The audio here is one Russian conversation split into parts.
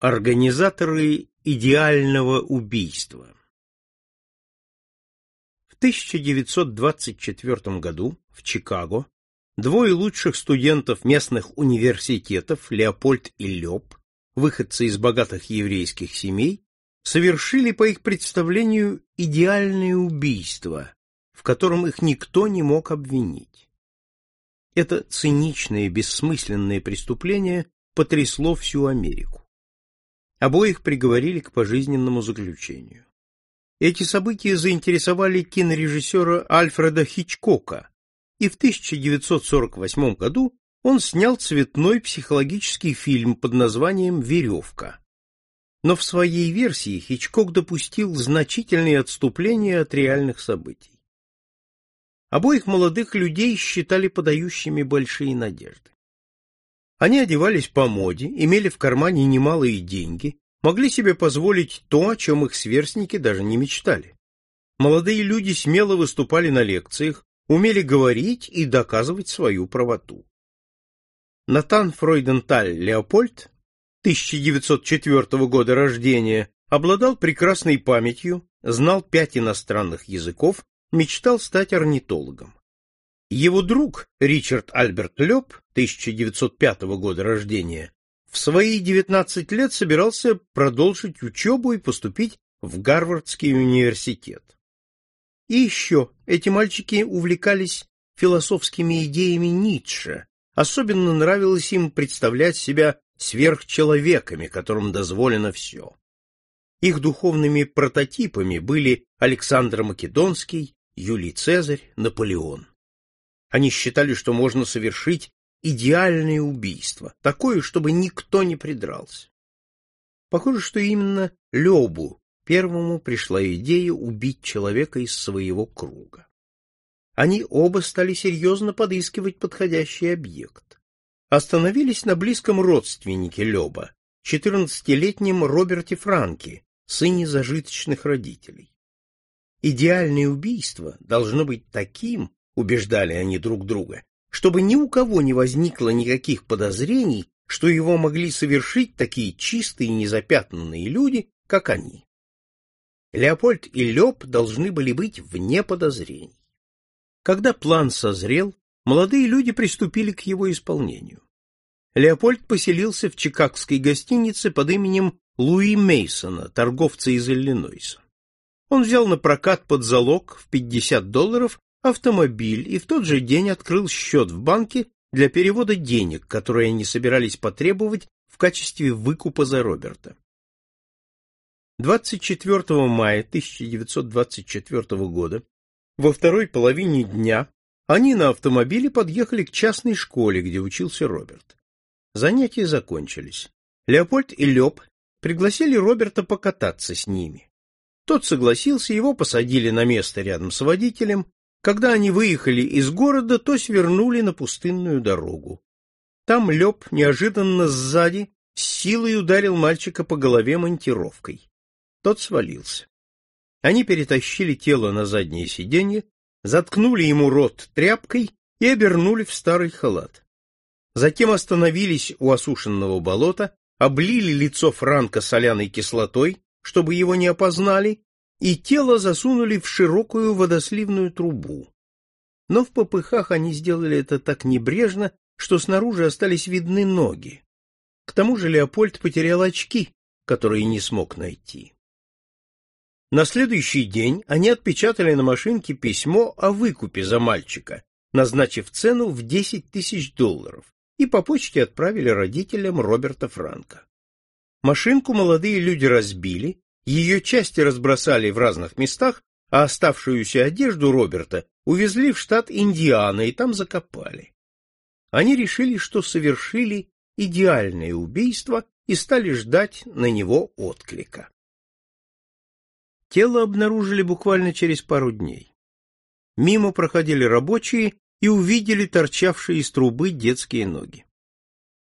Организаторы идеального убийства В 1924 году в Чикаго двое лучших студентов местных университетов, Леопольд и Лёб, выходцы из богатых еврейских семей, совершили, по их представлению, идеальное убийство, в котором их никто не мог обвинить. Это циничное, бессмысленное преступление потрясло всю Америку. Обоих приговорили к пожизненному заключению. Эти события заинтересовали кинорежиссера Альфреда Хичкока, и в 1948 году он снял цветной психологический фильм под названием «Веревка». Но в своей версии Хичкок допустил значительные отступления от реальных событий. Обоих молодых людей считали подающими большие надежды. Они одевались по моде, имели в кармане немалые деньги, могли себе позволить то, о чем их сверстники даже не мечтали. Молодые люди смело выступали на лекциях, умели говорить и доказывать свою правоту. Натан Фройденталь Леопольд, 1904 года рождения, обладал прекрасной памятью, знал пять иностранных языков, мечтал стать орнитологом. Его друг Ричард Альберт Лёб, 1905 года рождения, в свои 19 лет собирался продолжить учебу и поступить в Гарвардский университет. И еще эти мальчики увлекались философскими идеями Ницше, особенно нравилось им представлять себя сверхчеловеками, которым дозволено все. Их духовными прототипами были Александр Македонский, Юлий Цезарь, Наполеон. Они считали, что можно совершить идеальное убийство, такое, чтобы никто не придрался. Похоже, что именно Лёбу первому пришла идея убить человека из своего круга. Они оба стали серьезно подыскивать подходящий объект. Остановились на близком родственнике Лёба, 14-летнем Роберте Франке, сыне зажиточных родителей. Идеальное убийство должно быть таким, убеждали они друг друга, чтобы ни у кого не возникло никаких подозрений, что его могли совершить такие чистые и незапятнанные люди, как они. Леопольд и Лёб должны были быть вне подозрений. Когда план созрел, молодые люди приступили к его исполнению. Леопольд поселился в чикагской гостинице под именем Луи Мейсона, торговца из Иллинойса. Он взял на прокат под залог в 50 долларов автомобиль и в тот же день открыл счет в банке для перевода денег, которые они собирались потребовать в качестве выкупа за Роберта. 24 мая 1924 года, во второй половине дня, они на автомобиле подъехали к частной школе, где учился Роберт. Занятия закончились. Леопольд и Лёб пригласили Роберта покататься с ними. Тот согласился, его посадили на место рядом с водителем, когда они выехали из города, то свернули на пустынную дорогу. Там Лёб неожиданно сзади с силой ударил мальчика по голове монтировкой. Тот свалился. Они перетащили тело на заднее сиденье, заткнули ему рот тряпкой и обернули в старый халат. Затем остановились у осушенного болота, облили лицо Франка соляной кислотой, чтобы его не опознали, и тело засунули в широкую водосливную трубу. Но в попыхах они сделали это так небрежно, что снаружи остались видны ноги. К тому же Леопольд потерял очки, которые не смог найти. На следующий день они отпечатали на машинке письмо о выкупе за мальчика, назначив цену в 10 тысяч долларов, и по почте отправили родителям Роберта Франка. Машинку молодые люди разбили, ее части разбросали в разных местах, а оставшуюся одежду Роберта увезли в штат Индиана и там закопали. Они решили, что совершили идеальное убийство и стали ждать на него отклика. Тело обнаружили буквально через пару дней. Мимо проходили рабочие и увидели торчавшие из трубы детские ноги.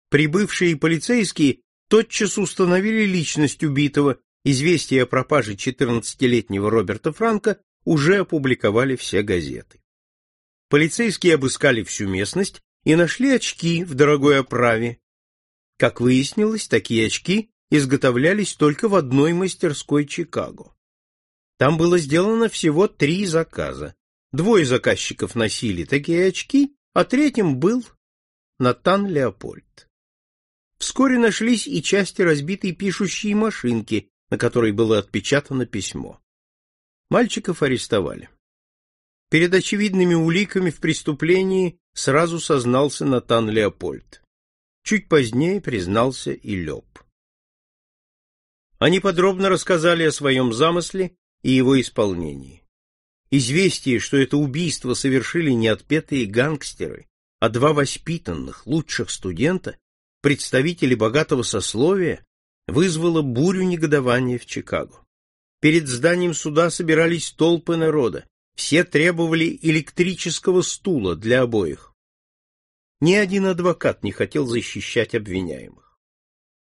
Прибывшие полицейские тотчас установили личность убитого Известие о пропаже 14-летнего Роберта Франка уже опубликовали все газеты. Полицейские обыскали всю местность и нашли очки в дорогой оправе. Как выяснилось, такие очки изготовлялись только в одной мастерской Чикаго. Там было сделано всего три заказа. Двое заказчиков носили такие очки, а третьим был Натан Леопольд. Вскоре нашлись и части разбитой пишущей машинки, на которой было отпечатано письмо. Мальчиков арестовали. Перед очевидными уликами в преступлении сразу сознался Натан Леопольд. Чуть позднее признался и Лёб. Они подробно рассказали о своем замысле и его исполнении. Известие, что это убийство совершили не отпетые гангстеры, а два воспитанных, лучших студента, представители богатого сословия, вызвало бурю негодования в Чикаго. Перед зданием суда собирались толпы народа, все требовали электрического стула для обоих. Ни один адвокат не хотел защищать обвиняемых.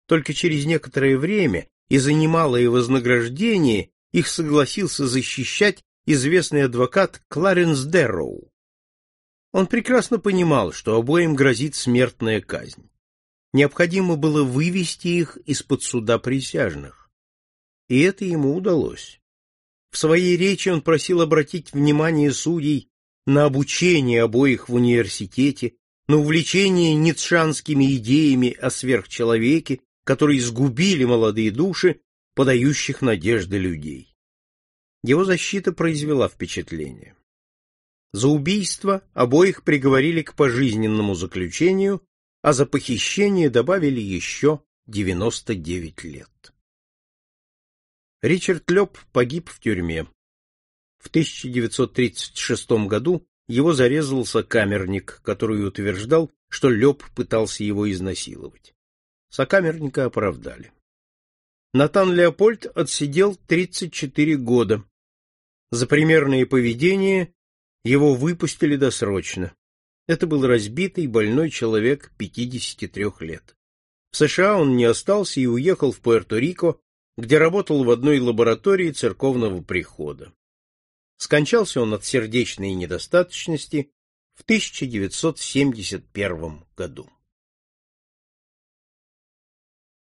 Только через некоторое время и за немалое вознаграждение их согласился защищать известный адвокат Кларенс Дерроу. Он прекрасно понимал, что обоим грозит смертная казнь. Необходимо было вывести их из-под суда присяжных. И это ему удалось. В своей речи он просил обратить внимание судей на обучение обоих в университете, на увлечение ницшанскими идеями о сверхчеловеке, которые сгубили молодые души, подающих надежды людей. Его защита произвела впечатление. За убийство обоих приговорили к пожизненному заключению, а за похищение добавили еще 99 лет. Ричард Лёб погиб в тюрьме. В 1936 году его зарезал сокамерник, который утверждал, что Лёб пытался его изнасиловать. Сокамерника оправдали. Натан Леопольд отсидел 34 года. За примерное поведение его выпустили досрочно. Это был разбитый, больной человек 53 лет. В США он не остался и уехал в Пуэрто-Рико, где работал в одной лаборатории церковного прихода. Скончался он от сердечной недостаточности в 1971 году.